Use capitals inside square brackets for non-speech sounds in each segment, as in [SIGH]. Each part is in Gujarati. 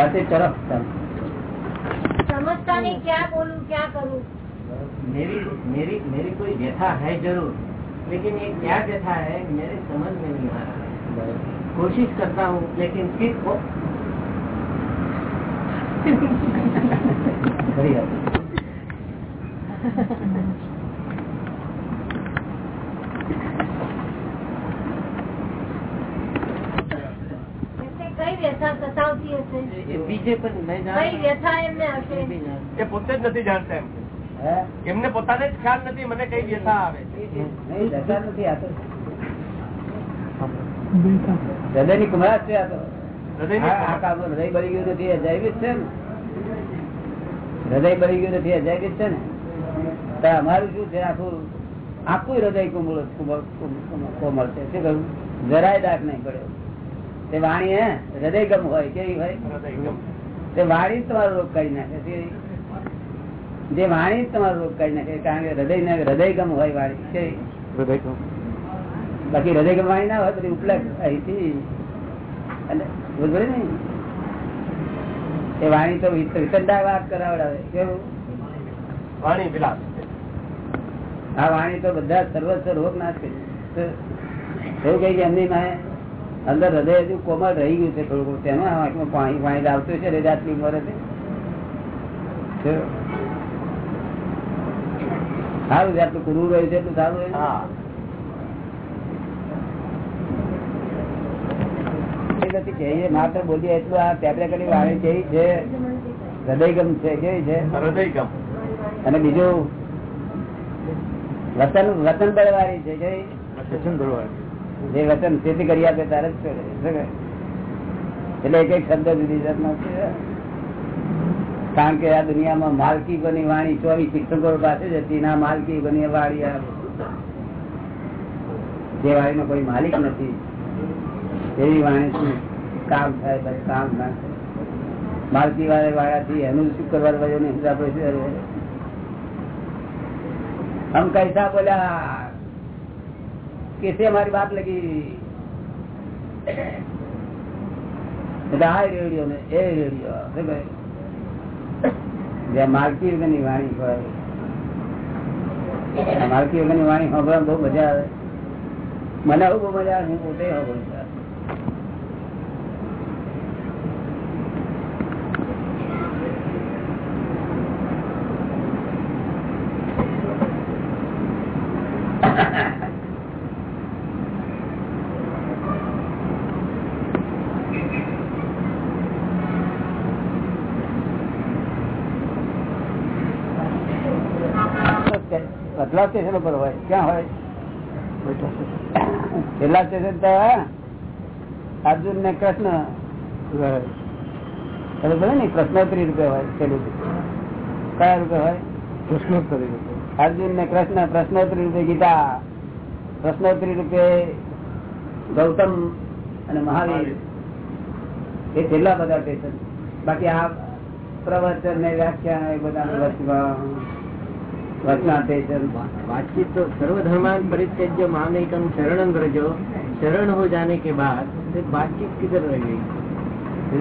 સાથે તરફ સમજતા ને کیا બોલું ક્યાં કરું میری میری میری کوئی ویتھا ہے ضرور لیکن یہ کیا ویتھا ہے میرے سمجھ میں نہیں آ رہا۔ کوشش کرتا ہوں لیکن پھر وہ [LAUGHS] بڑھیا۔ [LAUGHS] બીજે પણ એ પોતે જ નથી જાણતા એમ. એમને પોતાને જ ખ્યાલ નથી મને કઈ વ્યથા આવે. હૃદયની કુમરાશ છે હૃદય બળી ગયું નથી છે ને. હૃદય બળી ગયું નથી અમારું શું છે આખું આખું હૃદય કોમળ કોમળ છે. શું કહ્યું? જરાય દાખ નહીં પડ્યો તે વાણી હે? હૃદય ગમ હોય કેવી હોય? તે વાણી તમારો રોગ કાઢી નાખે જે વાણી તમારો રોગ કાઢી નાખે કારણ કે હૃદય હૃદય ગમ હોય વાણી કેવી? બાકી હૃદય ગમ વાણી ના હોય બધી ઉપલબ્ધ અહીંથી. અને ને એ વાણી તો વિત- વાત કરાવડાવે કેવું? વાણી વિલાસ. આ વાણી તો બધા સર્વસ્વ રોગ નાશ કરી એવું કઈ કે એમની માએ અંદર હૃદય હજુ કોમળ રહી ગયું છે થોડું તેને આંખમાં પાણી પાણી આવતું છે ને આટલી ઉંમરે તે. સારું છે આટલું કુરું રહ્યું છે એટલું સારું નથી કે માત્ર બોલીએ એટલું આ ટેબલે કરી વાણી કેવી છે? હૃદયગમ છે કેવી છે? હૃદય ગમ અને બીજું વતન વતન બળવાળી છે કેવી? જે વચન સ્થિતિ કરી આપે તારે જ એટલે એક એક શબ્દ જુદી જાતનો છે. કારણ કે આ દુનિયામાં માલકી બની વાણી ચોવીસ શિક્ષકો પાસે જ હતી. ના માલકી બની આ જે વાણીનો કોઈ માલિક નથી. એવી વાણી શું કામ થાય બસ કામ ના થાય. માલકી વાળે વાળાથી એનું શું કરવા વયો હિસાબ હમ કૈસા કરે? કેસે અમારી વાત લગી? આ રેડિયો ને, એ રેડિયો. જ્યાં માલકી વગરની વાણી હોય, માલકી વગરની વાણી સાંભળવા બહુ મજા આવે. મને આવું બહુ મજા આવે, હું પોતે સાંભળું કેટલા સ્ટેશન ઉપર હોય ક્યાં હોય? કેટલા સ્ટેશન તો અર્જુન ને કૃષ્ણ ખબર ને પ્રશ્નોત્તરી રૂપે હોય પેલું કયા રૂપે હોય? અર્જુન ને કૃષ્ણ પ્રશ્નોત્તરી રૂપે ગીતા. પ્રશ્નોત્તરી રૂપે ગૌતમ અને મહાવીર. એ છેલ્લા બધા સ્ટેશન. બાકી આ પ્રવચન ને વ્યાખ્યાન એ બધા बातचीत तो सर्वधर्मान परित्यज्य मामेकम शरणम ब्रजो शरण हो जाने के बाद फिर बातचीत किधर रह गई એ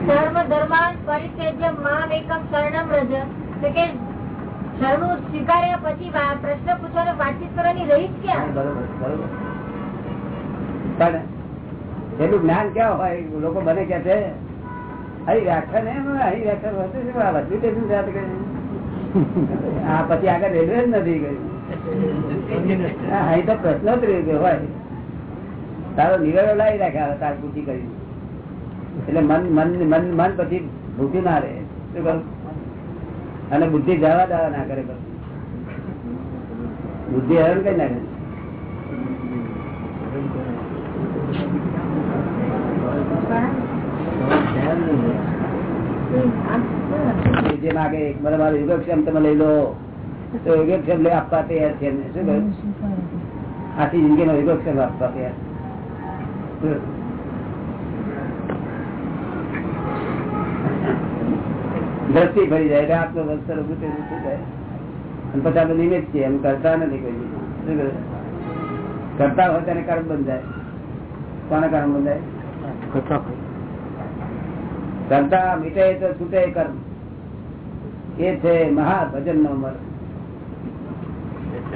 સર્વ ધર્માન પરિત્યજ્ય મામ એકમ શરણમ રજ એટલે કે શરણું સ્વીકાર્યા પછી વા- પ્રશ્ન પૂછવાનો વાતચીત કરવાની રહી જ ક્યાં બરોબર બરોબર પણ એનું જ્ઞાન ક્યાં હોય લોકો મને કે છે અહીં વ્યાખ્યાન એમ અહીં વ્યાખ્યાન હોતું છે આ બધું કરી આ પછી આગળ રેલવે જ નથી ગયું હા, તો જ રૂપે હોય. તારો નિવેડો લાવી રાખ્યા તાર પૂછી કરી એટલે મન મન મન મન પછી ભૂખ્યું ના રહે. શું કરું અને બુદ્ધિ જવા દાવા ના કરે બસ બુદ્ધિ હેરાન કઈ નાખે. જે માગે મને મારો યોગક્ષેમ તમે લઈ લો? તો યોગક્ષેમ લઈ આપવા તૈયાર છે એમને. શું કહ્યું? આખી જિંદગીનો યોગક્ષેમ આપવા તૈયાર? દ્રષ્ટિ ફરી જાય રાત નો વસ્ત્ર ઉભું થઈ ઉભું થાય અને પછી આપણે નિમિત્ત છીએ એમ કરતા નથી કોઈ? કરતા હોય તેને કર્મ બંધાય કોને કર્મ બંધાય કરતા મીટે તો છૂટે કર્મ. એ છે મહાભજન નો મર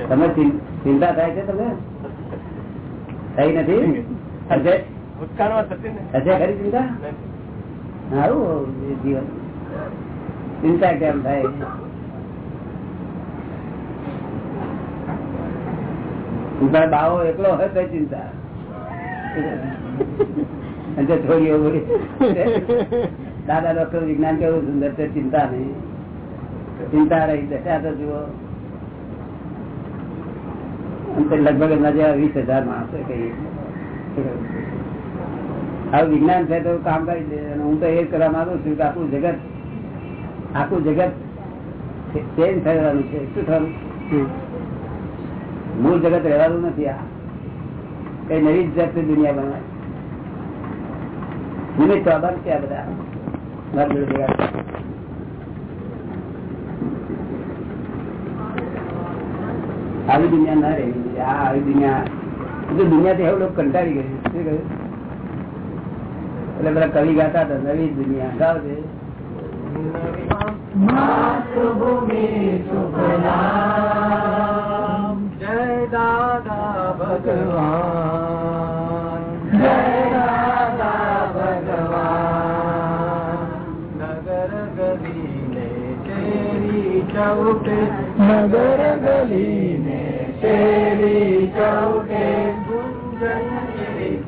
તમે ચિંતા થાય છે તમે થઈ નથી? અજય? હશે ખરી ચિંતા? સારું જીવન. ચિંતા કેમ થાય? બાવો એકલો હોય તો ચિંતા. છોડીઓ દાદા ડોક્ટર વિજ્ઞાન કેવું સુંદર છે ચિંતા નહીં. ચિંતા રહી દશા તો જુઓ. લગભગ એમના જેવા વીસ હજાર માણસો કહીએ હવે વિજ્ઞાન છે તો કામ કરી દે. અને હું તો એ કરવા માંગુ છું કે આખું જગત આખું જગત ચેન્જ થવાનું છે. શું થયું મૂળ જગત રહેવાનું નથી આ. કઈ નવી જ જાતની દુનિયા બનાવે નિમિત્ત આભાર છે આ બધા મારા જોડે ભેગા થયા. આવી દુનિયા ના રહેવી જોઈએ. આ આવી દુનિયા બધું દુનિયાથી એવું લોકો કંટાળી ગયું શું કહ્યું? એટલે બધા કવિ ગાતા હતા નવી દુનિયા. ગાવજે માતૃભૂમિ જય દાદા ભગવાન. જય દાદા ભગવાન. નગર ગલીને શેરી ચૌટ. નગર ગલીને શેરી ચૌકે ગુંજન એક જ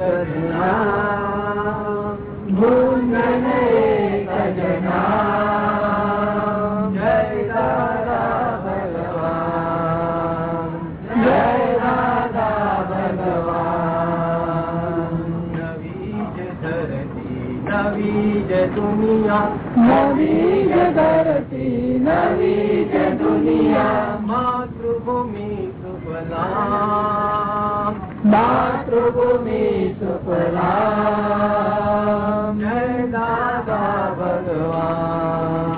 નામ ગુંજન એક જ નામ જય દાદા ભગવાન જય દાદા ભગવાન નવી જ ધરતી નવી જ માતૃભૂમિ સુફલામ જય દાદા ભગવાન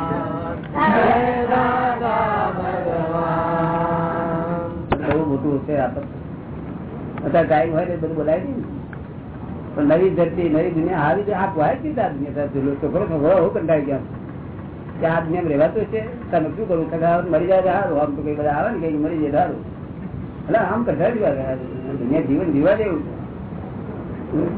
જય દાદા ભગવાન બહુ મોટું છે આ અત્યારે ટાઈમ હોય ને બધું બોલાય નહીં પણ નવી ધરતી નવી દુનિયા હારી આ હોય કે આ દુનિયા છોકરો છોકરો હું કંટાળી ગયા. કે આ દુનિયા રહેવાતું છે. તમે શું કરું મરી જાય હારું આમ તો કઈ બધા આવે ને કઈ મરી જાય હારું સારું. એટલે આમ કંટાળી ગયા દુનિયા જીવન જીવા જેવું જીવન.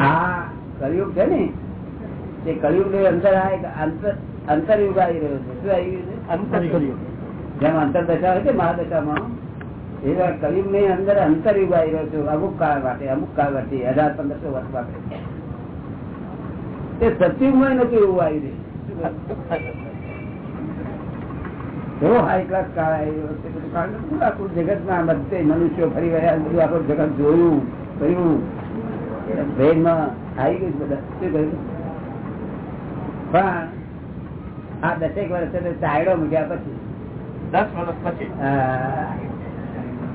આ કળિયુગ છે ને તે કળિયુગ ને અંતર આ એક અંતર અંતરયુગ આવી રહ્યો છે. શું આવી ગયું છે? જેમ અંતરદશા હોય છે મહાદશામાં. એવા કળિયુગની અંદર અંતરયુગ આવી રહ્યો છું. અમુક કાળ માટે અમુક કાળ માટે હજાર પંદરસો વર્ષ માટે. તે સતયુગમાં નથી એવું આવી રહ્યું એવો હાઈ ક્લાસ કાળ આવ્યો છે. બધું આખું જગત ના બધે મનુષ્યો ફરી રહ્યા બધું આખું જગત જોયું કર્યું. બ્રેનમાં આવી ગયું બધા. શું કહ્યું પણ આ દસેક વર્ષ ચાયડો મૂક્યા પછી. દસ વર્ષ પછી?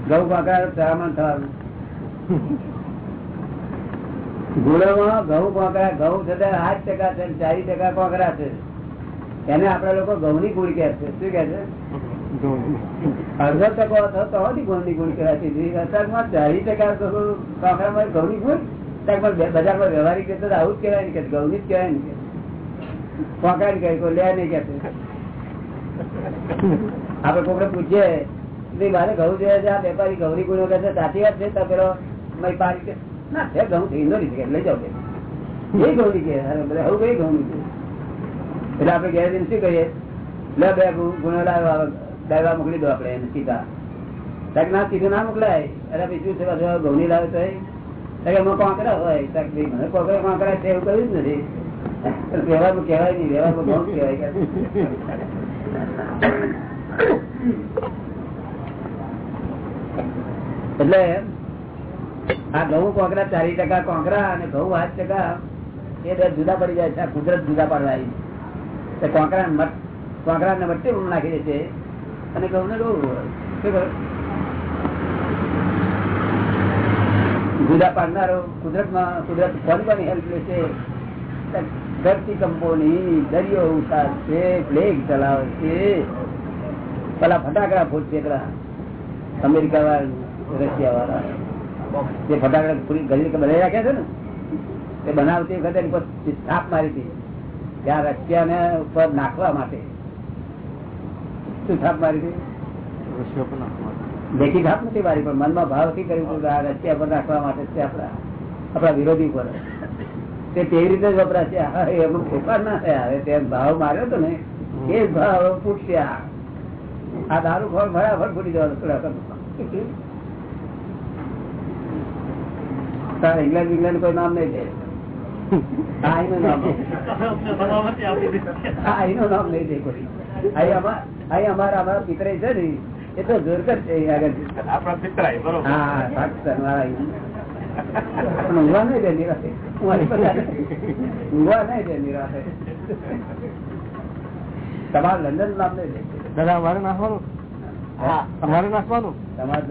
ઘઉં ચરામણ થવાનું. ગુણોમાં ઘઉં કોકરા ઘઉં છતાં આઠ ટકા છે ચારી ટકા કોકરા છે. એને આપડે લોકો ઘઉં ની ગુણ કે છે. શું કે છે? અડધો ટકો થતો હતી ની ગુણ કહેવાતી અસરમાં ચારી ટકા કોકરામાં ઘઉં ની ગુણ બજારમાં વ્યવહારિક રીતે આવું જ કહેવાય ને કે ઘઉં ની જ કહેવાય ને કોકરા ને કહે લે નહીં કે આપડે કોકરા પૂછીએ મારે ઘઉં જોઈએ છે, આ વેપારી ગૌરી ગુણો કહે છે, સાચી વાત છે? તો પેલો, મય પાડી ના, છે, ઘઉં નો રીતે લઈ કે એ ઘઉંની કે આવું કઈ ઘઉં એટલે આપડે ઘેર શું કહીએ લે બે ગુ- ગુણો લાવ્યો ડાયવા મોકલી દો આપડે એને સીધા. ના સીધું ના મોકલાય. અરે બીજું છે, પાછું ઘઉંની લાવે તો એમાં હોય. મને કોકરા કોંકરા છે, એવું કહ્યું જ નથી. વ્યવહારમાં કહેવાય નહીં, વ્યવહારમાં ઘઉં કહેવાય? એટલે આ ઘઉં કોકરા ચારી ટકા કોકરા અને ઘઉં આઠ ટકા, એ બે જુદા પડી જાય છે, આ કુદરત જુદા પાડવા આવી તો કોકરા કોકરા ને મટ્ટી ઊંઘ નાખી દે છે. અને ઘઉં ને ઘઉં? જુદા પાડનારો કુદરતમાં કુદરત કોની કોની હેલ્પ લે છે. ધરતી કંપોની, દરિયો ઉતાર છે પ્લેગ ચલાવે છે. પેલા ફટાકડા ફૂટશે અમેરિકા વાળા રશિયા વાળા જે ફટાકડા પૂરી ગલી બનાવી રાખ્યા છે ને એ બનાવતી વખતે એની પર થાપ મારી હતી. ત્યાં રશિયા ને ઉપર નાખવા માટે. શું છાપ મારી હતી? દેખી થાપ નથી મારી પણ મનમાં ભાવથી કર્યું હતું કે આ રશિયા પર નાખવા માટે છે આપણા આપણા વિરોધી પર તે તેવી રીતે જ વપરાશે. ફેરફાર ના થયા. હવે તે ભાવ માર્યો હતો ને એ જ ભાવ ફૂટશે આ. દારૂ ફળ ફટાફટ ફૂટી જવાનું થોડા તારે ઇંગ્લેન્ડ ઇંગ્લેન્ડ કોઈ નામ નહીં દે. તમારે લંડન નામ નહીં દે. દાદા અમારે નાખવાનું હા. અમારે નાખવાનું તમારે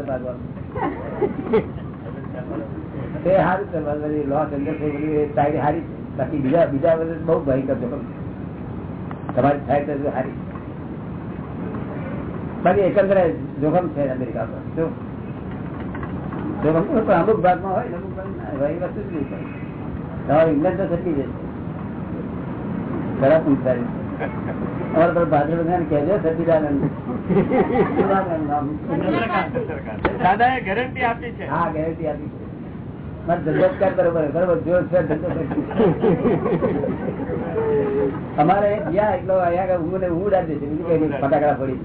તો સારું છે બધી લો એન્જલ્સ એ સાઈડ સારી છે. બાકી બીજા બીજા બધા બહુ ભયંકર છે તમારી સાઈડ તો સારી બાકી એકંદરે જોખમ છે અમેરિકા પર. શું જોખમ પણ અમુક ભાગમાં હોય અમુક ભાગ ના હોય. વસ્તુ જ નહીં. તમારે ઇંગ્લેન્ડ તો થતી જશે. ખરાબ સંસ્કારી અમારે તો ભાદર બધાને કહેજો સચિદાનંદ. [LAUGHS] સચિદાનંદ દાદા એ ગેરંટી આપી છે. હા ગેરંટી આપી છે. અમારે ગયા એટલો અહીંયા હું ને હું ઉડાડી છે બીજું કઈ ફટાકડા પડી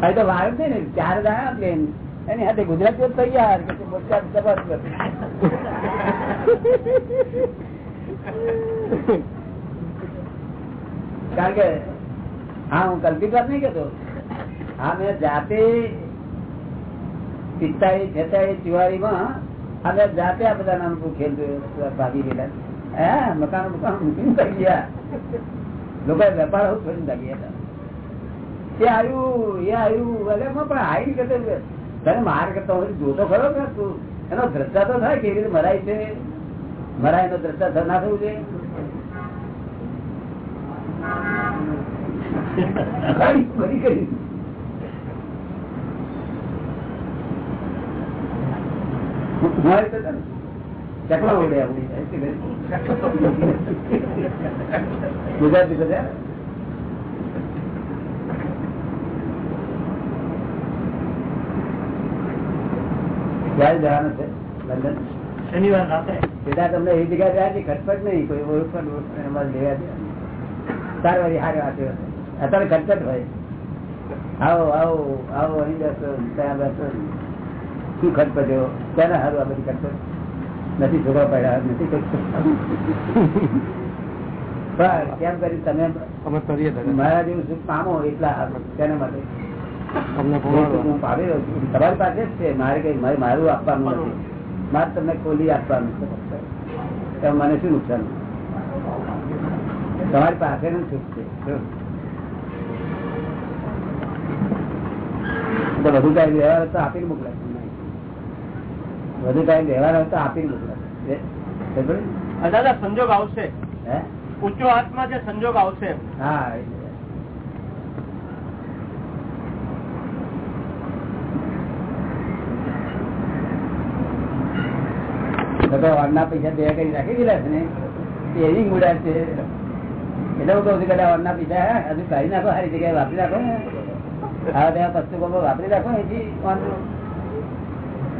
અરે તો વાર છે ને ચાર દાણા પ્લેન એની સાથે ગુજરાતીઓ તૈયાર બોલચાલ જબરદસ્ત કારણ કે હા હું કલ્પિત વાત નહીં કેતો હા મેં જાતે પિસ્તાળીસ છેતાળીસ ચુવાળી માં અમે જાતે આ બધા નામ ખેલતું ભાગી ગયેલા. હા મકાન મકાન મૂકીને ભાગી ગયા. લોકો વેપાર આવું છોડીને ભાગી ગયા. એ આવ્યું એ આવ્યું. એટલે પણ આવી કરતો તને માર કરતા હોય જોતો ખરો કે તું? એનો દ્રષ્ટા તો થાય કેવી રીતે મરાય છે? મરાય એનો દ્રષ્ટા ના થવું છે [LAUGHS] કરી કરી મારે તો તને ચકલા ઉડે આપણી શનિવાર રાત્રે તમને એ જગ્યા જાય છે ખટપટ નહીં કોઈ ઓળખણ ઓળખણ લેવા દે ચાર વાગે હારે વાંચે અત્યારે ખટપટ હોય આવો આવો આવો અહીં બેસો ત્યાં બેસો શું ખટપટ્યો ક્યારે સારું આ બધી ખર્ચ નથી છોકરા પડ્યા નથી કેમ કરી તમે? મારા જેવું સુખ પામો એટલા તેના માટે? તમારી પાસે જ છે. મારે કઈ મારે મારું આપવાનું નથી. મારે તમને ખોલી આપવાનું છે. મને શું નુકસાન? તમારી પાસે નું સુખ છે બધું કઈ વ્યવહાર તો આપીને મોકલાય. વધુ ટાઈમ હોય તો પડી? દાદા સંજોગ આવશે. ઊંચો હાથમાં જે સંજોગ આવશે હા વારના પૈસા બે કરી રાખી દીધા છે ને. એવી મૂડા છે. એટલે હું કહું છું કે આ વારના પૈસા હે, હજુ કાઢી નાખો સારી જગ્યાએ વાપરી નાખો ને. હા ત્યાં પુસ્તકો વાપરી નાખો એથી વાંધો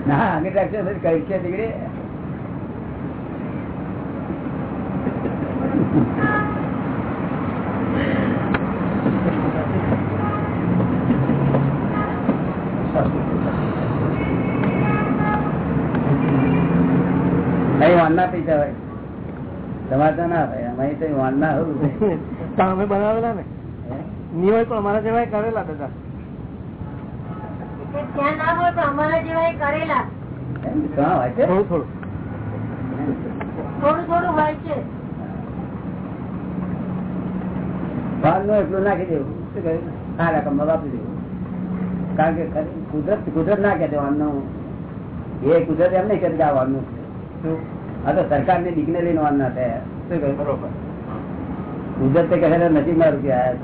ના અમે પછી કઈ છે દીકરી વાનના પૈસા હોય તમારે તો ના ભાઈ અમારી તો વાનના હોવું તમે [LAUGHS] બનાવેલા ને. નિવાય હોય પણ અમારા જેવા કરેલા દાદા કુદરત કુદરત ના કે દેવાનું એ કુદરત એમ નહીં કે જવાનું આ તો સરકારની દીકને લઈને વાન ના થયા શું કહ્યું બરોબર. કુદરત કહે છે નજીક રૂપિયા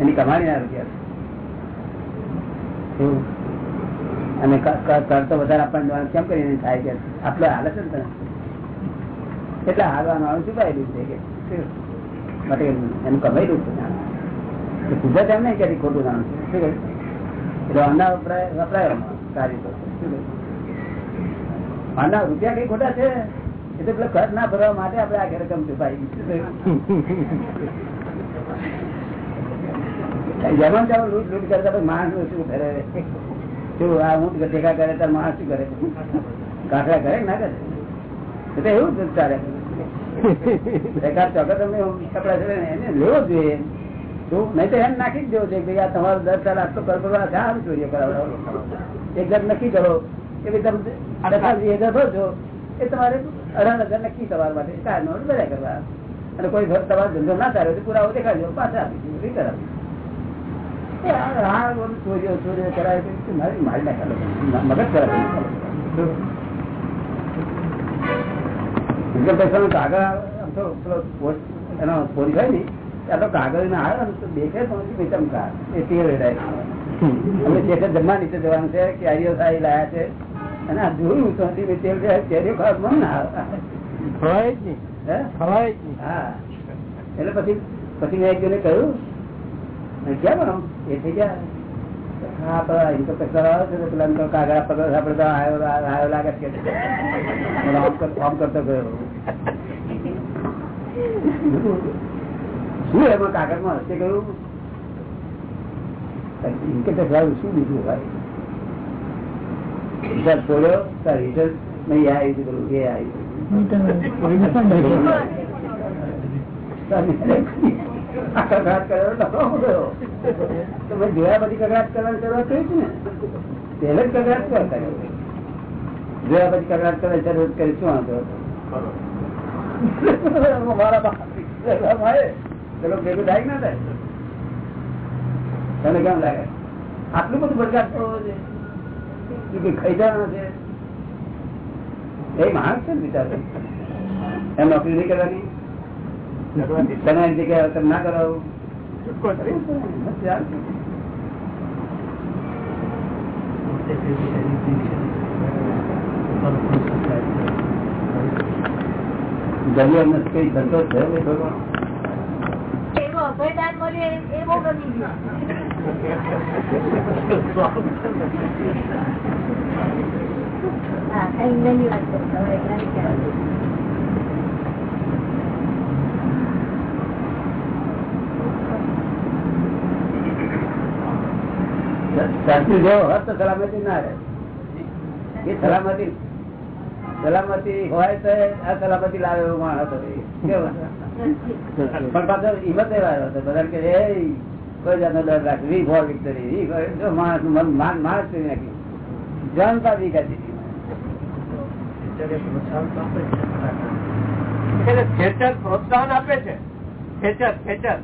એની કમાણી ના રૂપિયા છે. અને કર વધારે આપણને કેમ કરીને થાય કે આટલો હાલે છે ને એટલે હાલવાનું આવું છુપાયેલું છે કે? શું? માટે એનું કમાયેલું છે નાણું. તો કુદરત એમ નહીં કે ખોટું નાણું છે. શું? એટલે અન્ના વપરાય વપરાય સારી તો રૂપિયા કઈ ખોટા છે? એ તો પેલા ઘર ના ભરવા માટે આપણે આ રકમ છુપાઈ કહ્યું? જાવ લૂંટ લૂંટ કરતા પછી માણસ શું કરે? શું આ ઊંટ ટેકા કરે ત્યારે માણસ શું કરે? કાંકરા કરે ના કરે એટલે એવું જ ચાલે. ચોક્કસ તમે કપડા છે એને લેવો જોઈએ. શું નહીં તો એમ નાખી જ દેવો છે ભાઈ આ તમારો દર સાલ આટલો કર કરવા સારું જોઈએ કરાવડાવો એક નક્કી કરો. કે ભાઈ તમે દસ વીસ હજાર ભરજો. એ તમારે અઢાર હજાર નક્કી કરવા માટે. ચાર નોટ બધા કરવા. અને કોઈ ઘર તમારો ધંધો ના થાય તો પુરાવો દેખાડજો પાછા આપી દીધું કરાવો. ચોરીઓ ચોરીઓ કરાય મારી મારી નાખે મગજ કરાવે કાગળ આમ તો એનો ફોન થાય ને ત્યાં તો કાગળ ના આવે ને તો દેખે તો પછી ચમકાર એ તે અમે શેઠે જમવા નીચે જવાનું છે કે આર્યો સાહેબ લાયા છે. અને આ જોયું તો હજી મેં તેલ કેરીઓ ખરાબ મન ના આવે. ખવાય જ નહીં? ખવાય જ નહીં. હા. એટલે પછી પછી મેં એક જણે કહ્યું મેં એ થઈ ગયા? હા તો પેલા કાગળ આવ્યો લાગે છે કરતો શું એમાં હશે કહ્યું? લીધું ભાઈ રિઝલ્ટ બોલ્યો તાર રિઝલ્ટ નહીં આવી પેલું એ આવી કકડાટ કર્યો નફો ગયો. તમે જોયા પછી કકડાટ કરવાની શરૂઆત કરી છે ને? પહેલે જ કકડાટ ક્યાં કર્યો જોયા પછી કકડાટ કરવાની શરૂઆત કરી શું વાંધો [LAUGHS] મારા ચલો ભેગું થાય ના થાય? તને કેમ લાગે? આટલું બધું બરગાદ કરવો છે? એ કઈ ખરીદાના છે એ માણસ છે ને બિચારો. એમ નોકરી નહીં કરવાની? તમે એની જગ્યાએ તમે ના કરાવો? ગરીબ અમને કઈ ગમી ગયું. હા કઈ નહીં વાત કરતા હવે જ્ઞાની કહેવાય. સાચું જેવો હોત તો સલામતી ના રહે. એ સલામતી સલામતી હોય તો આ સલામતી લાવે એવો માણસ હતો પણ પાછો હિંમત એવા હતો. બધા કે એ કોઈ જાતનો ડર રાખે. V for victory. માણસ મન માન માણસ કરી નાખ્યું જનતા વી કાઢી ખેચર પ્રોત્સાહન આપે છે. ખેચર ખેચર.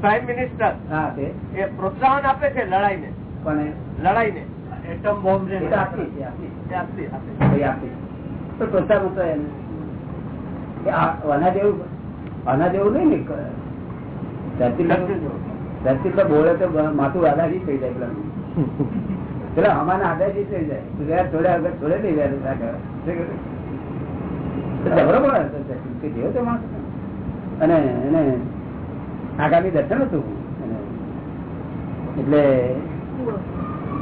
પ્રાઇમ મિનિસ્ટર હા એ પ્રોત્સાહન આપે છે લડાઈને. પણ લડાઈને એટમ બોમ્બ એ તો આપી આપી છે. એ આપતી આપે ભાઈ આપી તો પ્રોત્સાહન હતો એને. આના જેવું આના જેવું નહીં ને ધરતી પર- બોલે તો માથું આધારી થઈ જાય પેલા. પેલા અમારા આધારી થઈ જાય. થોડે આગળ થોડે નહીં જાય. કે જેવો તે માણસ. અને એને આગામી દર્શન હતું. એટલે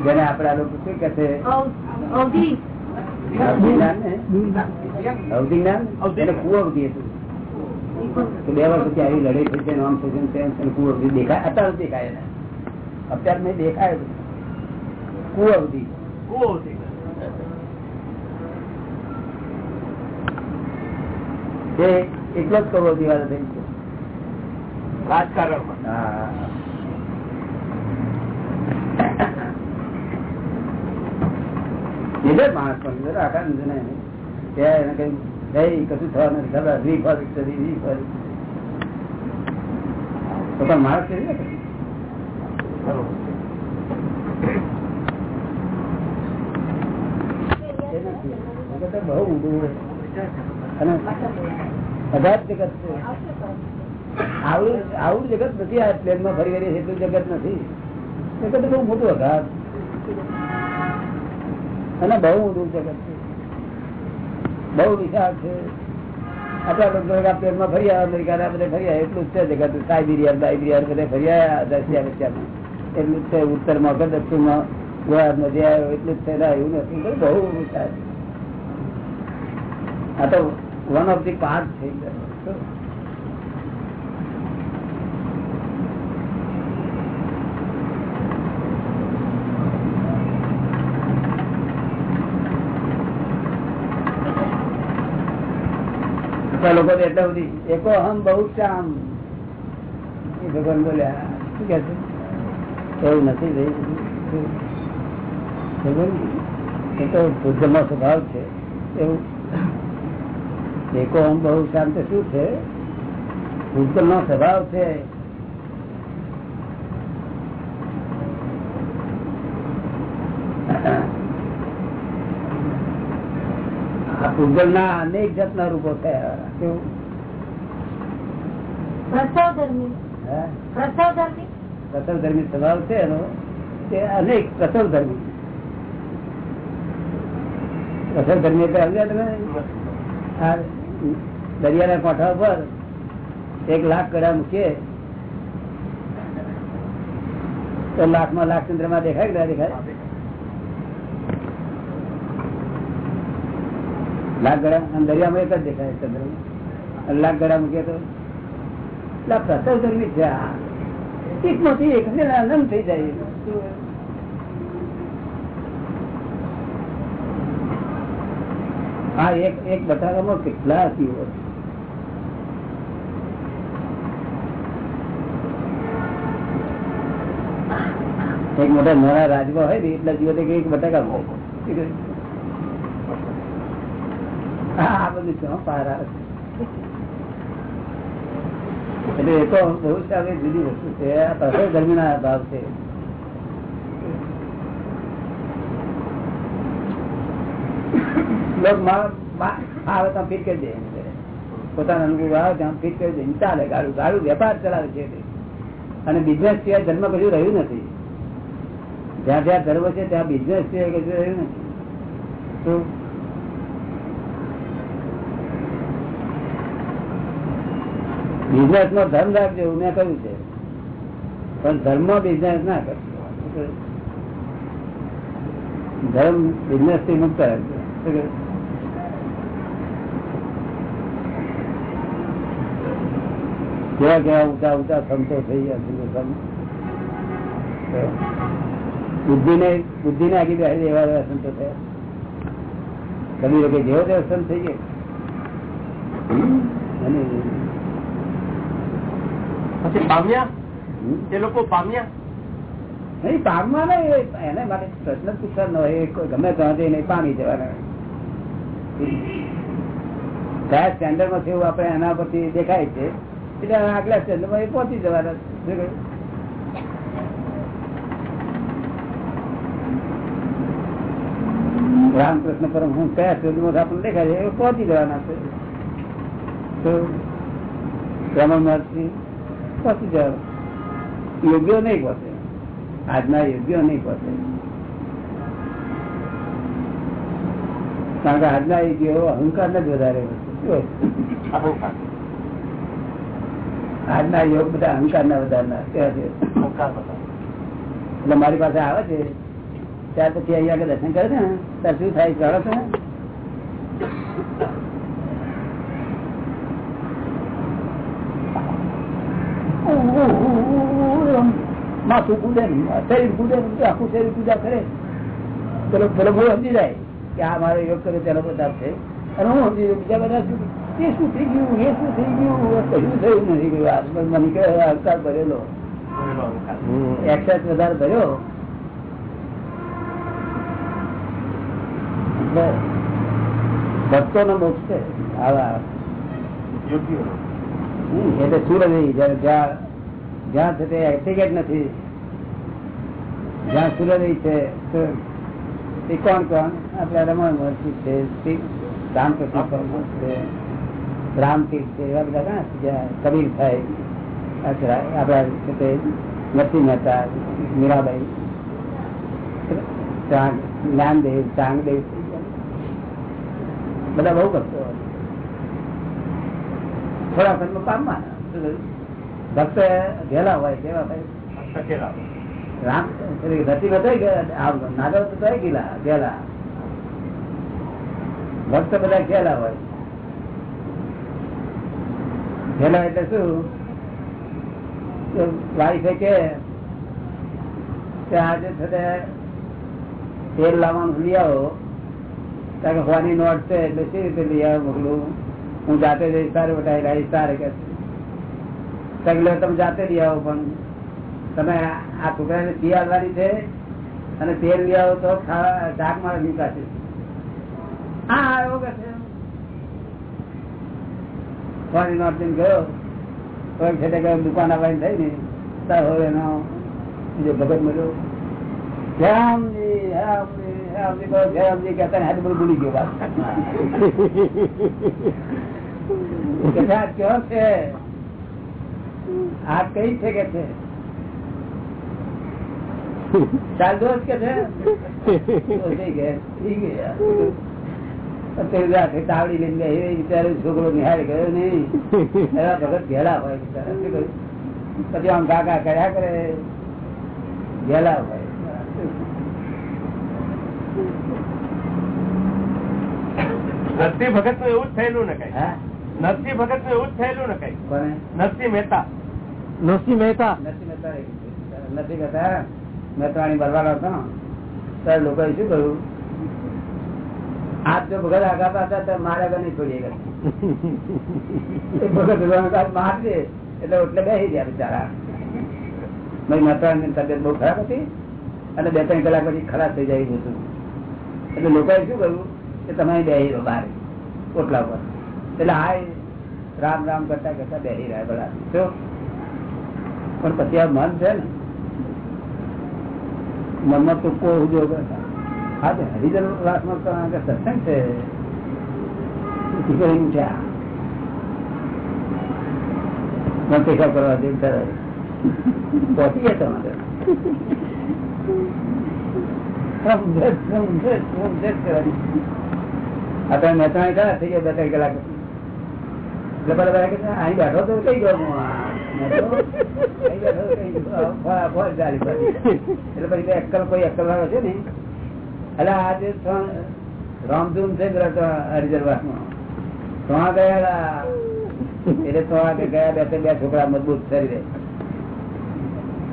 જેને આપડે આ લોકો શું કે છે? અવધિ. જ્ઞાન એને કુઅવધિ હતું. બે વર્ષ પછી આવી લડે છે ને આમ થઈ તેમ કુઅવધિ દેખાય. અત્યારે દેખાય એને. અત્યારે નહીં દેખાય. કુઅવધિ. એકલો જ કરવો વાળો થઈ છે. રાજકારણમાં. હા. નિડર માણસ પણ આખા નહીં. ત્યાં એને કઈ નહીં કશું થવાનું નથી ખબર V for victory V for તો પણ માણસ કેવી રીતે કરે? એ નથી. એ કરતા બહુ ઊંડું હોય. અને અગાધ જગત છે આવું આવું જગત નથી આ પ્લેનમાં ફરી વળી એટલું જગત નથી જગત બહુ મોટું અઘાત અને બહુ ઊંધું જગત છે બહુ વિશાળ છે. આપડા લોકો પ્લેનમાં ફરી એટલું જ છે જગત. સાઇબિરિયા, બાઇબિરિયા બધે એટલું જ છે ઉત્તરમાં કે દક્ષિણમાં ગોળાર્ધમાં જે આવ્યો, એટલું જ છે. એવું નથી. બહુ વિશાળ આ તો વન ઓફ ધી પાર્ટ છે. આપણા લોકો એટલા બધી. એકો હમ બહુ શ્યામ ભગવાન બોલ્યા, શું કે છે? એવું નથી ભાઈ એ તો બુદ્ધનો સ્વભાવ છે. એવું. એકો હમ બહુ શાંત શું છે? બુદ્ધ નો સ્વભાવ છે. આ ના અનેક જાતના રૂપો થયા પ્રસવ ધર્મી. સ્વભાવ છે એનો તે અનેક પ્રસવ ધર્મી. પ્રસવ ધર્મી એટલે સમજ્યા તમે? આ દરિયાના કોઠા પર એક લાખ કડા મૂકીએ. તો લાખમાં લાખ ચંદ્રમાં દેખાય કે ના દેખાય? લાખ ગળા દરિયામાં એક જ દેખાય ચંદ્ર લાખ ગળા મૂકીએ તો? પ્રસવ ગરમી છે એક માંથી એક આનંદ થઈ જાય. હા, એક એક બટાકામાં કેટલા હતી એક મોટા નાના રાજમાં હોય ને, એટલા જીવો એક બટાકા હા એટલે એ તો બહુ સારી જુદી વસ્તુ છે. આ પ્રસવ ધર્મી ના ભાવ છે. આવે તો ફીટ કરી દે પોતાના અનુભવ આવે ત્યાં ફીટ કરી દે. ચાલે ગાડું. ગાડું વેપાર ચલાવે છે અને બિઝનેસ સિવાય ધર્મ કશું રહ્યું નથી. જ્યાં જ્યાં ધર્મ છે ત્યાં બિઝનેસ સિવાય કશું રહ્યું નથી તો બિઝનેસ નો ધર્મ રાખજો મેં કહ્યું છે. પણ ધર્મ બિઝનેસ ના કરજો ધર્મ બિઝનેસથી મુક્ત કેવા કેવા ઊંચા ઊંચા સંતો થઈ ગયા. બુદ્ધિ ને બુદ્ધિ ને આગી બેસી એવા એવા સંતો થયા. કદી કે જેવો તેવો સંત થઈ ગયો. પછી પામ્યા? એ લોકો પામ્યા? નહીં, પામવા નહીં એને માટે પ્રશ્ન પૂછવા ન હોય ગમે ત્યાંથી નહીં પામી જવાના. કયા સ્ટેન્ડર્ડમાં થયું આપણે એના પરથી દેખાય છે, એટલે આગલા સ્ટેન્ડર્ડમાં એ પહોંચી જવાના? રામકૃષ્ણ પરમ હું કયા સ્ટેન્ડર્ડમાં આપણને દેખાય છે, એ પહોંચી જવાના છે. તો રમણ મહર્ષિ પહોંચી જાવ યોગ્ય નહીં પહોંચે આજના યોગ્ય નહીં પહોંચે કારણ કે આજના યોગ્ય અહંકાર ને જ વધારે? આજના યોગ બધા અહંકાર ના વધારનાર એટલે મારી પાસે આવે છે. ત્યાર પછી અહીંયા દર્શન કરે છે ને? ત્યારે શું થાય? જાણો છો ને? માથું કૂદે શરીર કૂદે આખું શરીર પૂજા કરે. પેલો પેલો બહુ સમજી જાય કે આ મારો યોગ કર્યો તેનો બધા છે. અને હું સમજી જાય બીજા બધા શું એ શું થઈ ગયું? એ શું થઈ ગયું? કયું થયું નથી. ગયું આસપાસ મને કે અહંકાર ભરેલો. એક્સાઇઝ વધારે ભર્યો. ભક્તો નો મોક્ષ છે. આવા. એટલે સુરત જ્યાં જ્યાં છે એક્ટિકેટ નથી. જ્યાં સુરત છે એ કોણ કોણ? આપડે રમણ મહર્ષિ છે રામકૃષ્ણ પરમહંસ છે, રામતીર્થ છે, એવા બધા ઘણા જ્યાં કબીર થાય આપડા નરસિંહ મહેતા, મીરાબાઈ જ્ઞાનદેવ ચાંગદેવ બધા બહુ ભક્તો થોડા વખત કામમાં. ભક્ત ઘેલા હોય કેવા ભાઈ રામ ભક્ત બધા ગયેલા હોય. ગયેલા એટલે શું? વાઈફે કે આજે છે તેલ લાવવાનું લઈ આવો. કારણ કે નોટ છે, એટલે સી રીતે લઈ આવો મોકલું? હું જાતે જઈશ સારે વટાઈ લાવી સારે કે તમે જાતે લઈ આવો પણ. તમે આ છોકરાને પી આવવાની છે અને તેલ લઈ આવો તો શાકમાં નીકળશે. દુકાન આવવાની થઈ ને હવે એનો બીજો ભગત મળ્યો. જયરામજી શ્યામજી શ્યામજી કહો, શ્યામજી કહેતા બધું ભૂલી ગયો વાત કયો છે? આ કઈ છે કે છે? તાવડી લઈને એ બિચારો છોકરો નિહાળી ગયો નઈ એવા ભગત ઘેલા હોય પછી આમ કાકા કર્યા કરે. ઘેલા હોય. નરસિંહ ભગતનું એવું જ થયેલું ને કઈ? હા? નરસિંહ ભગતનું એવું જ થયેલું ને કઈ? નરસિંહ મહેતા. નરસિંહ મહેતા. નરસિંહ મહેતા નથી મહેતા મહેતાણી બરવાનો હતો ત્યારે લોકોએ શું કહ્યું આજ જો ભગત આગા પાતા તો મારે આગળ નહીં છોડી ભગત મારશે એટલે એટલે બેસી ગયા બિચારા. મારી મહેતાણી તબિયત બહુ ખરાબ હતી. અને બે ત્રણ કલાક પછી ખરાબ થઈ જાય હતું. એટલે લોકોએ શું કહ્યું કે તમે બેસી રહો બહાર, ઓટલા પર એટલે હાય, રામ રામ કરતા કરતા બેસી રહ્યા બધા જો, પણ પછી આ મન છે ને મનમાં ટૂંકો ઉદ્યોગ હા, તો હરિજન ક્લાસમાં તો સત્સંગ છે. કરવા દે પહોંચી ગયા તમારે. અત્યારે મહેસાણા ખરા થઈ ગયા? બે ત્રણ કલાક. એટલે બધા અહીં બેઠો તો કઈ ગયો એટલે પછી બે અક્કલ કોઈ અક્કલ વાળો છે ને એટલે આજે રામધૂન છે પેલા તો હરિજરવાસમાં ગયા એટલે તો ગયા બે બે છોકરા મજબૂત શરીરે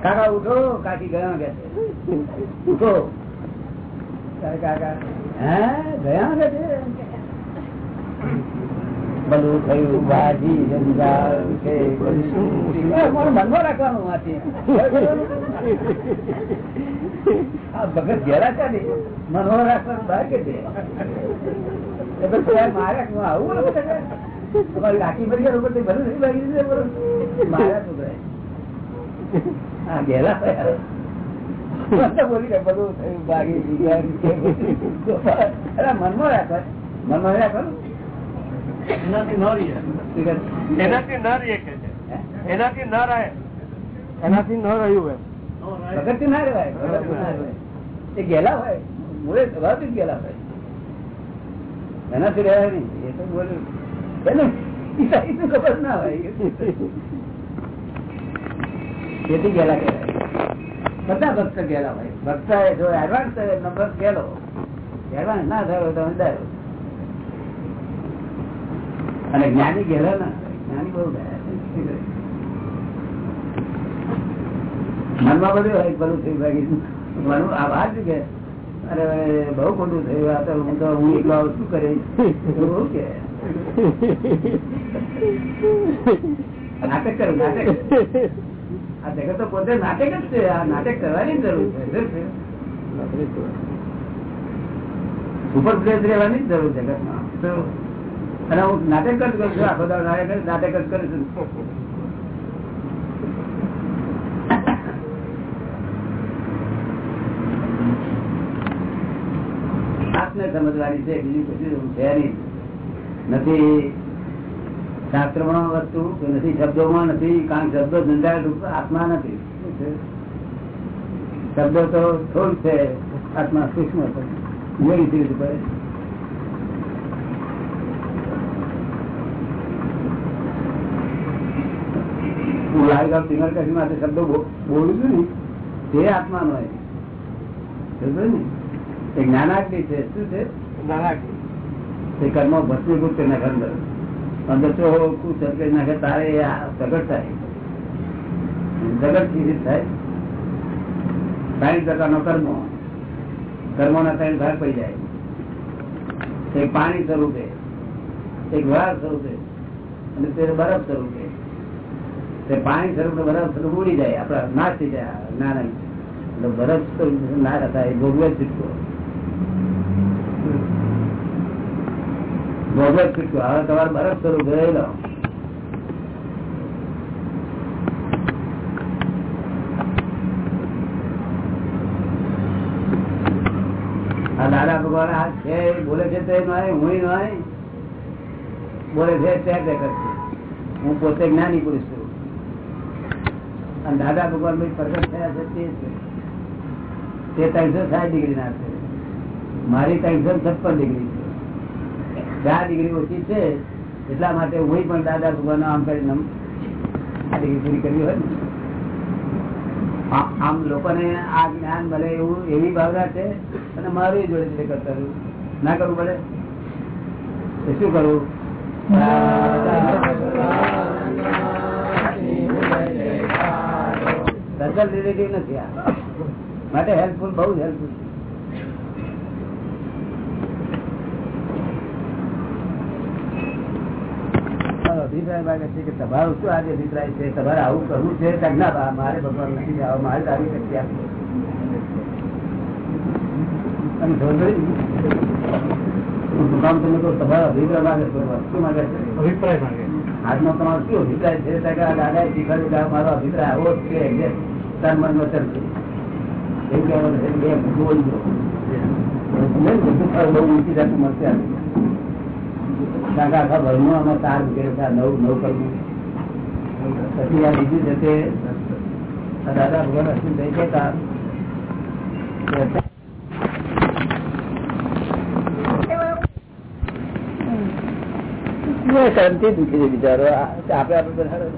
કાકા ઉઠો કાકી ગયા કે ઉઠો કાકા હે? ગયા કે [LAUGHS] બધું થયું ભાજી મનમાં રાખવાનું આથી. ભગત ઘેરા છે ને મનમાં રાખવાનું બહાર છે? મનમાં રાખવા મનમાં રાખવાનું. એનાથી ન રહીએ. એનાથી ન રહીએ કે એનાથી ન રહે. એનાથી ન રહ્યું એમ. પ્રગતિ ના રહેવાય. એ ગેલા હોય. મૂળે સ્વભાવથી ગેલા હોય. એનાથી રહેવાય નહીં. એ તો બોલ્યું એને ખબર ના હોય. એથી ગેલા કહેવાય. બધા ભક્ત ગેલા હોય. ભક્ત એ જો એડવાન્સ નંબર ગેલો. એડવાન્સ ના થયો તો અંદર અને જ્ઞાની ગયેલા ના જ્ઞાની બહુ મનમાં બધું હોય ભલું થઈ ભાગી મનું આ વાત કે અરે બહુ ખોટું થયું. આ તો હું તો હું એકલો આવું શું કરે? કે? નાટક કરું નાટક. આ જગત તો પોતે નાટક જ છે. આ નાટક કરવાની જરૂર છે. સુપર પ્લેસ રહેવાની જરૂર જગતમાં. અને હું નાટક જ કરું છું, આખો નાટક જ- કરું છું. સમજવાની છે, બીજું કશું નથી શાસ્ત્રમાં નથી શબ્દોમાં નથી, કારણ કે શબ્દો ધંધા આત્મા નથી. શબ્દો તો થોડ છે, આત્મા સૂક્ષ્મ પડે લાલગામ સિંગર કશી માટે શબ્દો બોલું છું ને તે આત્માનો એ. જ્ઞાનાગ્નિ છે. શું છે? એ કર્મ ભસ્મીભૂત કરી નાખે અંદર. અંદર તો કુછ કરી નાખે તારે પ્રગટ થાય. જગત ચીજ થાય. સાઈઠ ટકાનો કર્મ. કર્મોના ત્રણ ભાગ પડી જાય. એક પાણી સ્વરૂપે એક વરાળ સ્વરૂપે અને તે બરફ સ્વરૂપે. તે પાણી સ્વરૂપ બરફ ઉડી જાય આપડા નાશ થઈ જાય ના નહીં એટલે બરફ સ્વરૂપ ના હતા, એ ભોગવે છૂટકો. ભોગવે છૂટકો. હવે તમારે બરફ સ્વરૂપ રહેલો આ દાદા ભગવાન આ છે બોલે છે તે નહીં હું નહીં બોલે છે તે કરશે હું પોતે જ્ઞાની પુરુષ છું. અને દાદા ભગવાન ભાઈ પ્રગટ થયા છે તે છે. તે ત્રણસો સાઠ ડિગ્રી ના છે. મારી ત્રણસો છપ્પન ડિગ્રી છે. ચાર ડિગ્રી ઓછી છે એટલા માટે હું પણ દાદા ભગવાન આમ કરીને આ ડિગ્રી પૂરી કરવી હોય ને. આમ લોકોને આ જ્ઞાન મળે એવું એવી ભાવના છે અને મારું જોડે જોડે કરતા ના કરવું પડે? શું કરવું સર્કલ રિલેટિવ નથી આ. માટે હેલ્પફુલ બહુ જ હેલ્પફુલ અભિપ્રાય માગે છે કે તમારો શું આજે અભિપ્રાય છે? તમારે આવું કરવું છે? કે ના મારે ભગવાન નથી શક્તિ અભિપ્રાય માગે આજનો તમારો શું છે? શીખવાડ્યું મારો આવો છે. તન મન વચન એવું કહેવાનું બે આ બીજું છે તે દાદા શાંતિ દુખી છે બિચારો આપડે આપડે બધા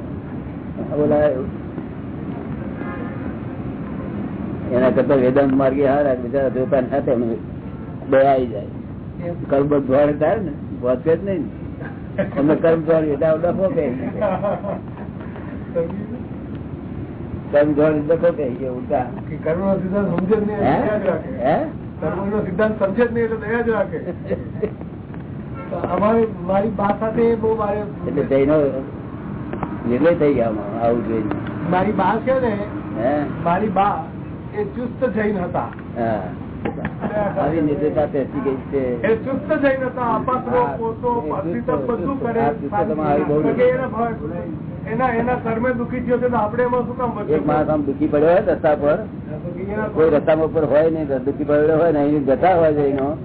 બોલા એના કરતા વેદાંત માર્ગે હારા બિચારા જોતા તેમ બે આવી જાય. કર્મ ધોવાડે થાય ને વધે જ નહીં. અમે કર્મ એટલે આવડા ડફો કર્મ કે ઉલટા. કર્મ નો સિદ્ધાંત સમજે જ નહીં એટલે દયા જ રાખે. હે? કર્મ નો સિદ્ધાંત સમજે જ નહીં એટલે દયા જ રાખે. અમારે મારી બા સાથે બહુ મારે એટલે જૈનો નિર્ણય થઈ ગયા આવું જોઈને. મારી બા છે ને હે? મારી બા એ ચુસ્ત જૈન હતા. હા. આવી નિર્દયતા બેસી ગઈ છે. એ ચુસ્ત જૈન હતા. અપાત્રો પોતો એ પાછી ચુસ્ત, બધું કરે. આ ચુસ્તતામાં આવી બહુ કારણ કે એના એના એના કર્મે દુઃખી થયો છે તો આપણે એમાં શું કામ એક માણસ આમ દુઃખી પડ્યો હોય રસ્તા પર. કોઈ રસ્તામાં ઉપર હોય નહીં દુઃખી પડેલો હોય ને અહીં જતા હોય છે એનો.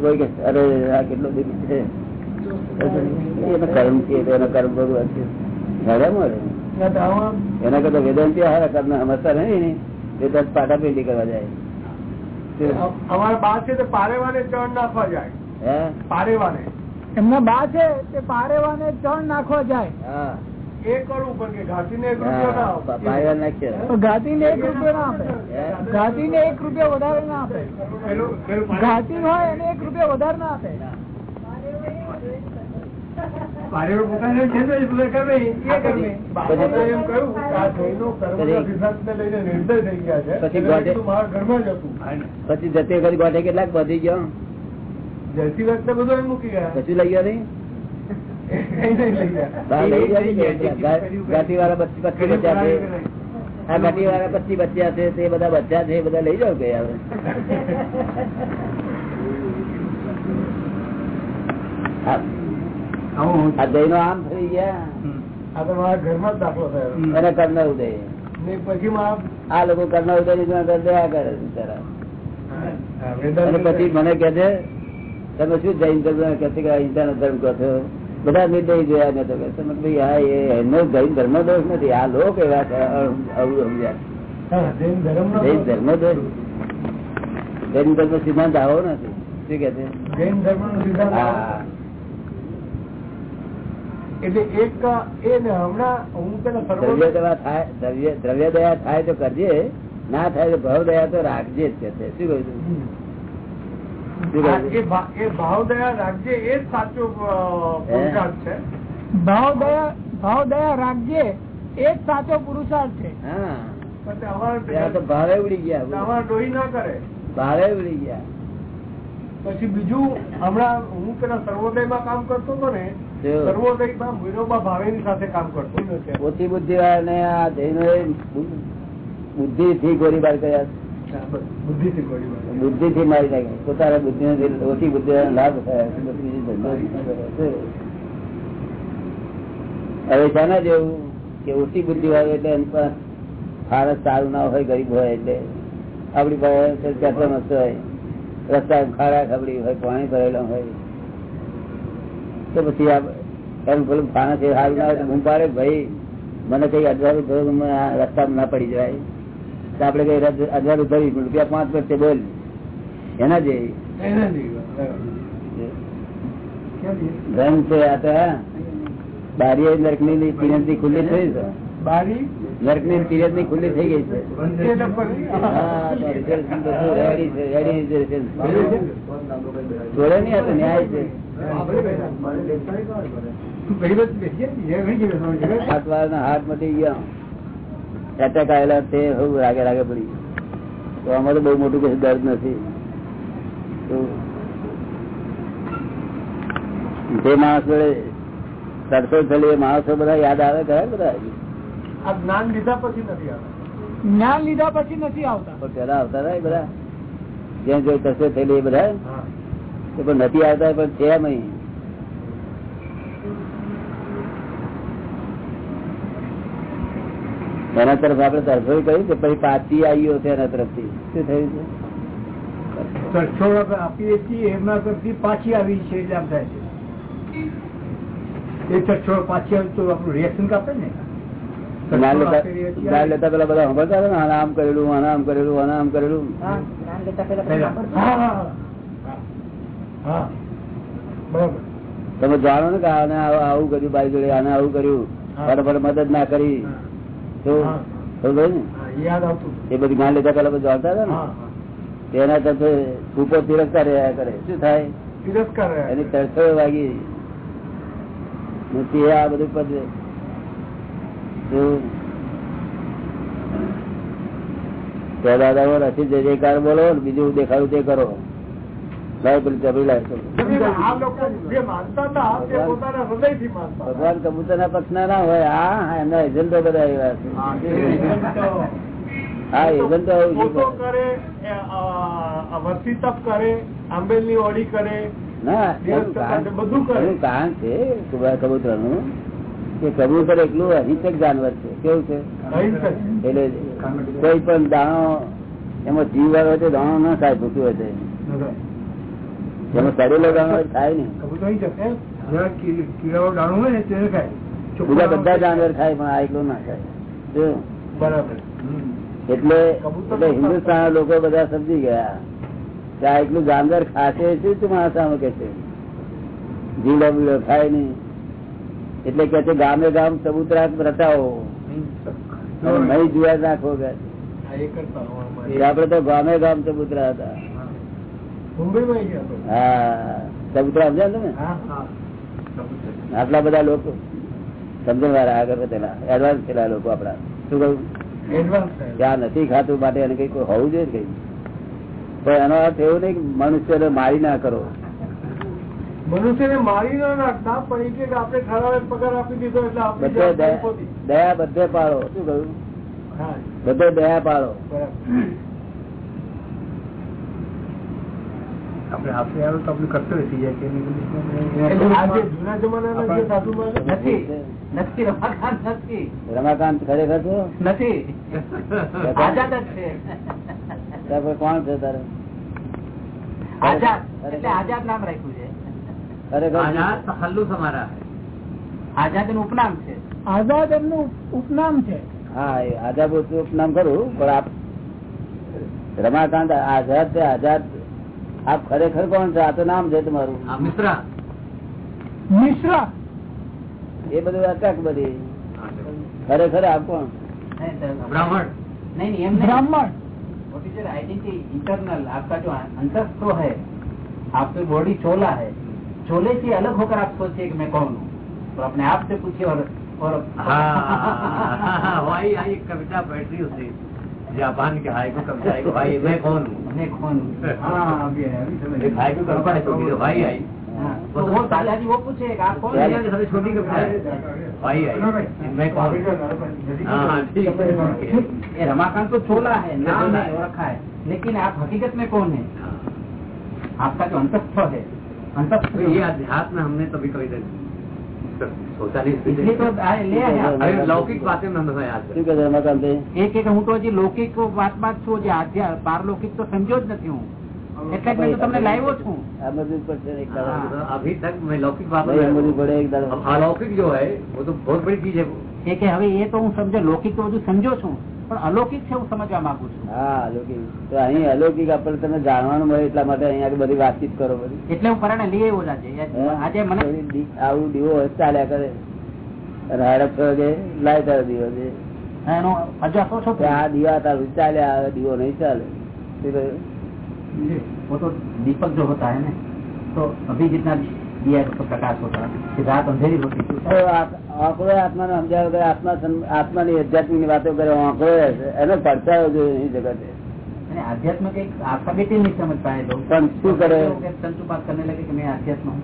કોઈ કે અરે આ કેટલો દુઃખી છે. એનો કર્મ છે એનો કર્મ ભરવું હશે. ઘરે મળે. એના કરતા વેદાંતિ હારા કર્મ સમજતા નહીં ને વેદાંત પાટા પેટી કરવા જાય. અમારા બા છે તે પારેવાને ચણ નાખવા જાય. હે? પારેવાને. એમના બા છે તે પારેવાને ચણ નાખવા જાય. હા. એ કરવું પણ કે ઘાટીને એક રૂપિયો ના આપે. રૂપિયો ના આપે. ઘાટીને એક રૂપિયો વધારે ના આપે. ઘાટી હોય એને એક રૂપિયો વધારે ના આપે. પારેલો પોતાને છે તો એ બધું કરે નહીં, એ કરે નહીં. બાપાએ પછી- એમ કહ્યું કે આ જૈનો કર્મના પછી- સિદ્ધાંતને લઈને નિર્દય થઈ ગયા છે. પછી એટલે ગોઠે- કીધું મારા ઘરમાં જ હતું. પછી જતે વખત ગોઠે કેટલાક વધી ગયો? જયસી વખતે બધું એમ મૂકી ગયા. કશું લઈ ગયો નહીં? [LAUGHS] કઈ નહીં લઈ ગયા. બહાર લઈ ગયા છે. કે ગા- [LAUGHS] આ આ જૈનો આમ થઈ ગયા. આ તો મારા ઘરમાં દાખલો થયો. એને કર્ણ ઉદય પછી આ લોકો કર્ણ ઉદય દયા કરે બિચારા. પછી મને કે છે તમે શું જૈન ધર્મ કે અહિંસા નો ધર્મ કહો છો? બધા નિર્દય જોયા મેં તો કે તમે ભાઈ હા એ એનો જૈન ધર્મ દોષ નથી. આ લોક એવા છે આવું સમજ્યા. જૈન ધર્મ દોષ. જૈન ધર્મ સિદ્ધાંત આવો નથી. શું કે છે? જૈન ધર્મનો સિદ્ધાંત હા. એટલે એક એ હમણાં હું દ્રવ્ય દયા થાય દ્રવ્ય દ્રવ્ય દયા થાય તો કરજે ના થાય તો ભાવ દયા તો રાખજે જ કે છે શું કહ્યું ભાવ દયા રાખજે એ જ સાચો પુરુષાર્થ છે. ભાવ દયા ભાવ દયા રાખજે એ જ સાચો પુરુષાર્થ છે. હા. પણ અમારે ત્યાં તો ભાવે ઉડી ગયા અમારે ડોહી ના કરે. ભાવે ઉડી ગયા. પછી બીજું હમણાં હું પેલા સર્વોદય કામ કરતો હતો ને જો. સર્વોદયમાં વિનોબા ભાવેની સાથે કામ કરતો ઓછી બુદ્ધિ વાળાને આ જૈનો બુદ્ધિ થી ગોળીબાર કર્યા બુદ્ધિથી ગોળી મારી. બુદ્ધિ થી મારી નાખ્યા પોતાના બુદ્ધિ ઓછી બુદ્ધિ લાભ થયા બસ બીજું ધંધો નહીં કરે. હવે શાના જેવું કે ઓછી બુદ્ધિ વાળું એટલે એની પાસે ફારસ સારું ના હોય ગરીબ હોય એટલે આપડી પાસે કચરો મસ્ત હોય રસ્તા ખાડા ખબડી હોય પાણી ભરેલા હોય. તો પછી આ એમ પેલું ફાણસ એ સારું ના હોય હું પાડે ભાઈ મને કઈ અજવાળું ભર્યું રસ્તામાં ના પડી જાય. તો આપડે કઈ અજવાળું ભરી રૂપિયા પાંચ વર્ષે બોલ. એના જેવી? ધન છે આ તો બારી નરકની પિરંતી ખુલ્લી થઈ છે. બારી? પીરિયડની ખુલ્લી થઈ ગઈ છે. જોડે નહીં આ તો ન્યાય છે. હતી? હાથ મટી ગયા. એટેક આવેલા તે રાગે રાગે પડી. તો આમાં બહુ મોટું કશું દર્દ નથી. તો જે માણસ જોડે સરસો થયેલી એ માણસો બધા યાદ આવે ખરા બધા? આ જ્ઞાન લીધા પછી નથી આવતા. જ્ઞાન લીધા પછી નથી આવતા. પેલા આવતા હતા એ બધા. જ્યાં જોઈ થયેલી એ બધા. એ પણ નથી આવતા પણ છે નહીં. એના તરફ આપડે તરફો કહ્યું કે પછી પાછી આવ્યો છે એના તરફથી. શું થયું છે? આપણે આપીએ છીએ એમના કરતી પાછી આવી છે એટલે આમ થાય છે. એ તરછોડ પાછી આવી તો આપણું રિએક્શન કાપે ને? જ્ઞાન લેતા પેલા બધા સાંભળતા હતા ને આને આમ કરેલું આને આમ કરેલું આને આમ કરેલું. તમે જાણો ને કે આને આવું કર્યું બાઈ જોડે આને આવું કર્યું. બરાબર મદદ ના કરી. તો એ બધું જ્ઞાન લેતા પેલા બધું જાણતા હતા ને? હા. તેના તરફે ઉપર તિરસ્કાર રહ્યા કરે. શું થાય? તિરસ્કાર એની તરફે વાગી. આ બધું પદ? તો દાદા જય જયકાર બોલો બીજું દેખાડું તે કરો. ભગવાન કબૂતર ના પક્ષ ના ના હોય હા એમના એજન્ટો બધા એવા છે. હા એજન્ટો વર્ષી તપ કરે આંબેલની ઓડી કરે ના બધું કારણ છે કબૂતરનું કે કબૂતર એટલું અહિંસક જાનવર છે. કેવું છે? એટલે કોઈ પણ દાણો એમાં જીવ વાળો તો દાણો ના ખાય ભૂખ્યું હશે એમાં સડેલો દાણો હોય ને બીજા બધા જાનવર ખાય પણ આ એકલું ના ખાય. બરાબર. એટલે એટલે હિન્દુસ્તાન લોકો બધા સમજી ગયા કે આ એકલું જાનવર ખાશે શું તું માણસ કે છે? જીવડો બીડો ખાય નહીં. એટલે કે છે ગામે ગામ ચબૂતરા રચાવો નહીં જુવાર નાખો આપડે તો ગામે ગામ ચબૂતરા હતા. હા. ચબૂતરા સમજ્યા તમે. આટલા બધા લોકો. સમજણ વાળા આગળ વધેલા. એડવાન્સ થયેલા લોકો આપડા શું કહ્યું? ત્યાં નથી ખાતું માટે એને કઈ હોવું જોઈએ કઈ? પણ એનો અર્થ એવું નહીં કે મનુષ્યને મારી ના કરો. મનુષ્યને મારી ના નાખતા પણ એ આપણે ખરાબ પગાર આપી દીધો એટલે આપણી બધે જવાબદારી દયા ખોટી. દયા બધે પાડો. શું કહ્યું? બધે દયા પાડો. આપણે આપણે આવ્યું તો આપણે કર્તવ્ય થઈ જાય કે એની બધી- એટલે આ જે જૂના જમાનાના જે સાધુ મહારાજ- નથી. નથી. રમાકાંત નથી. રમાકાંત ખરેખર છો નથી. આઝાદ જ છે. કોણ છે તારે? આઝાદ. એટલે આઝાદ નામ રાખ્યું છે. આઝાદ હલ્લુ સમારા આઝાદ નું ઉપનામ છે આઝાદ એમનું ઉપનામ છે હા એ આઝાદ નામ ખરું પણ આપ રમાકાંત આઝાદ છે આઝાદ આપ ખરેખર કોણ છે આ તો નામ છે તમારું મિશ્રા મિશ્રા એ બધું અટક બધી ખરેખર આપ કોણ ब्राह्मण नहीं नहीं एम नहीं બ્રાહ્મણ what is your identity internal आपका जो अंतस्थ है आपकी बॉडी चोला है شولے سے الگ ہو کر آپ سوچیے کہ میں کون ہوں؟ اور اپنے آپ سے پوچھے اور بھائی کبتا بیٹھ رہی ہوتی جاپان کے ہائی کو کبتا ہے بھائی میں کون ہوں؟ میں کون ہوں؟ ہاں، ہائی کو کبتا ہے تو بھائی آئی۔ ہاں، وہ سالا جی وہ پوچھے ہاں، رماکان تو چھولا ہے نام ہے رکھا ہے۔ لیکن آپ حقیقت میں کون ہیں؟ آپ کا جو انتخاب ہے तो चोला है नाम है वो रखा है लेकिन आप हकीकत में कौन है आपका जो अंतस्थ है अंतस्थ तो ये अध्यात्म हमने कभी कभी सोचा इसलिए नहीं तो आए ले आए आप। अरे लौकिक बातें में हमें याद શું કે છે રમાકાંત એક એક હું તો હજી લૌકિક વાતમાં જ છું જે આધ્યા પારલૌકિક તો સમજો જ નથી હું એટલે જ મેં તો તમને લાવ્યો છું આ બધું પડશે એક દાડો. अभी तक मैं लौकिक बातों ભાઈ, આ બધું में પડે એક દાડો. अब अलौकिक जो है वो तो बहुत बड़ी चीज है છે કે હવે એ તો હું સમજો લૌકિક તો બધું સમજો છું પણ અલૌકિક છે હું સમજવા માંગુ છું. હા અલૌકિક. તો અહીં અલૌકિક આપડે તમને જાણવાનું મળે એટલા માટે અહીંયા બધી વાતચીત કરો બધી. એટલે હું પરણે લઈ આવ્યો આજે. મને આવું દીવો ચાલ્યા કરે. અને હડપ થયો છે લાય થયો દીવો છે. આ દીવા તારું ચાલ્યા દીવો નહીં ચાલે. દીપક જો હોતા ને તો અભી આત્મા સમ- આત્માની આધ્યાત્મિક વાતો કરે આંકડો રહેશે. એનો પડછાયો જોઈએ નહીં જગતે मैंने अध्यात्म के अल्फाबेट ही नहीं समझ पाए लोग પણ શું કરે संचुपात करने लगे कि मैं अध्यात्म हूँ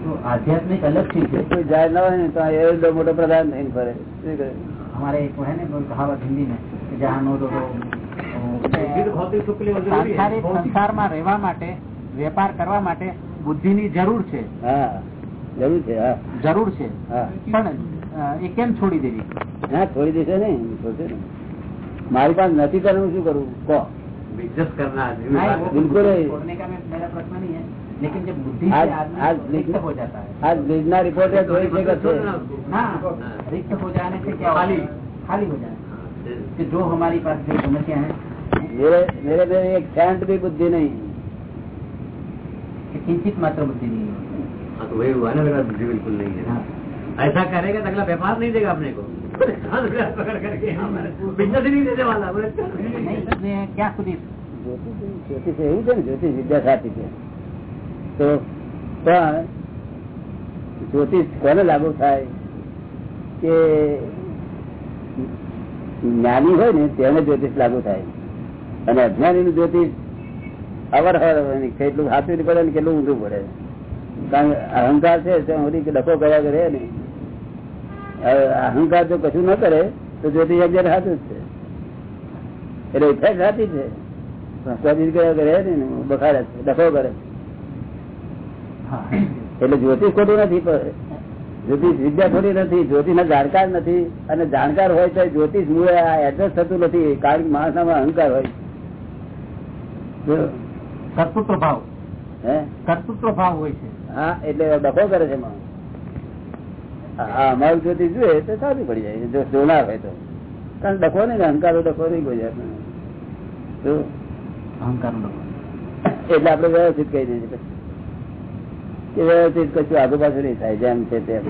तो आध्यात्म एक अलग चीज है કોઈ જાય ના હોય ને તો એ એવડો મોટો પ્રધાન થઈને ફરે શું કહે? हमारे एक वो है ना वो कहावत हिंदी में कि जहाँ नो दो बुद्धि तो भौतिक सुख के लिए जरूरी है સાંસારિક સંસારમાં રહેવા માટે વેપાર કરવા માટે બુદ્ધિ ની જરૂર છે. જરૂર છે જરૂર છે. પણ એ કેમ છોડી દેવી? હા છોડી દેશે ને મારી પાસે નથી કરવું શું કરું? કહો. بزنس کرنا بالکل لیکن جب بدھ آج لکھنا رپورٹ ہے تو رکت ہو جانے سے کیا خالی ہو جانا جو ہماری پاس ہے ایک سینٹ نہیں किंचित मात्र बुद्धि नहीं है हाँ तो वही हुआ ना मेरा बुद्धि बिल्कुल नहीं है हाँ। ऐसा करेगा तो अगला व्यापार नहीं देगा अपने को हाथ में हाथ पकड़ करके बिजनेस ही नहीं देने वाला बोले नहीं इसमें क्या खुदी જ્યોતિષ જ્યોતિષ એવું છે ને જ્યોતિષ વિદ્યા સાચી છે તો પણ જ્યોતિષ કોને લાગુ થાય કે જ્ઞાની હોય ને તેને જ્યોતિષ લાગુ થાય અને અજ્ઞાની નું જ્યોતિષ અવર હવર કેટલું સાચું પડે ને કેટલું ઊંધું પડે. કારણ કે અહંકાર છે ત્યાં ડખો કર્યા કરે ને. અહંકાર જો કશું ન કરે, તો જ્યોતિ અગિયાર સાચું જ છે. એટલે ઇફેક્ટ સાચી છે. ને, બખાડે છે કરે એટલે જ્યોતિષ ખોટું નથી જ્યોતિષ વિદ્યા ખોટી નથી જ્યોતિષ જાણકાર નથી, અને જાણકાર હોય તો જ્યોતિષ મૂળે એડજસ્ટ થતું નથી, કારણ કે માણસમાં અહંકાર હોય કર્તૃત્વ ભાવ. હે? કર્તૃત્વ ભાવ હોય છે. હા એટલે ડખો કરે છે આ અમારું જ્યોતિષ જોઈએ તો સારું પડી જાય. જો જોનાર હોય તો. કારણ ડખો નહીં અહંકાર ડખો નહીં કોઈ જાતનો. અહંકાર એટલે આપડે વ્યવસ્થિત કહી દઈએ. કે વ્યવસ્થિત કશું આજુબાજુ નહીં થાય જેમ છે તેમ.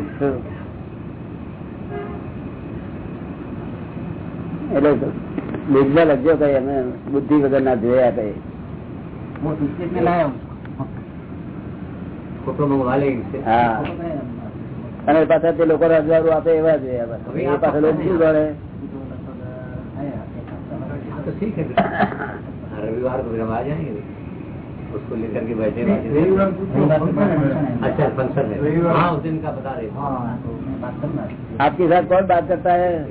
એટલે બીજા લખજો કઈ અમે બુદ્ધિ વગર ના જોયા કઈ. وہ لایا ہوں અને ہے آپ کے ساتھ کون بات کرتا ہے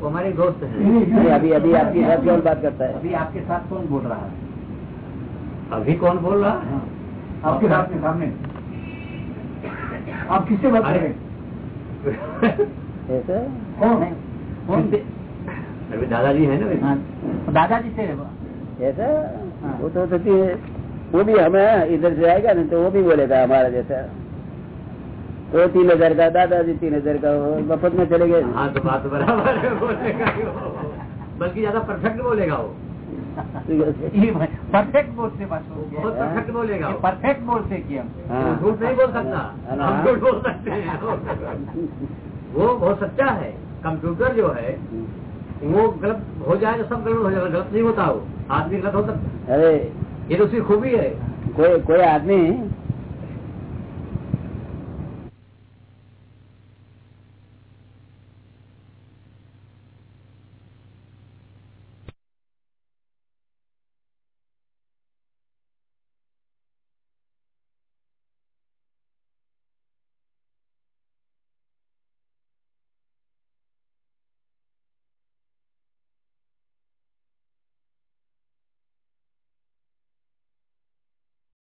وہ ہمارے دوست ہیں ابھی ابھی آپ کے ساتھ کون بات کرتا ہے ابھی آپ کے ساتھ کون بول رہا ہے ابھی کون بول رہا ہے؟ ہاں۔ آپ کے ساتھ سامنے۔ آپ کس سے بتا دادا جی ہے نا دادا جی سے وہ۔ تو وہ بھی ہمیں ادھر سے آئے گا نا تو وہ بھی بولے گا ہمارا جیسا۔ تو تین ہزار کا دادا جی تین ہزار کا مفت میں چلے گئے۔ ہاں، بلکہ زیادہ پرفیکٹ بولے گا وہ۔ پرفیکٹ بول سے بات بولے گا۔ پرفیکٹ بول سے کیا۔ ہاں۔ ہاں۔ جھوٹ نہیں بول سکتا۔ ہاں۔ ہم جھوٹ بول سکتے ہیں۔ وہ بہت سچا ہے۔ کمپیوٹر جو ہے وہ غلط ہو جائے تو سب غلط ہو جائے۔ غلط نہیں ہوتا وہ آدمی غلط ہو سکتا یہ تو اس کی خوبی ہے۔ کوئی آدمی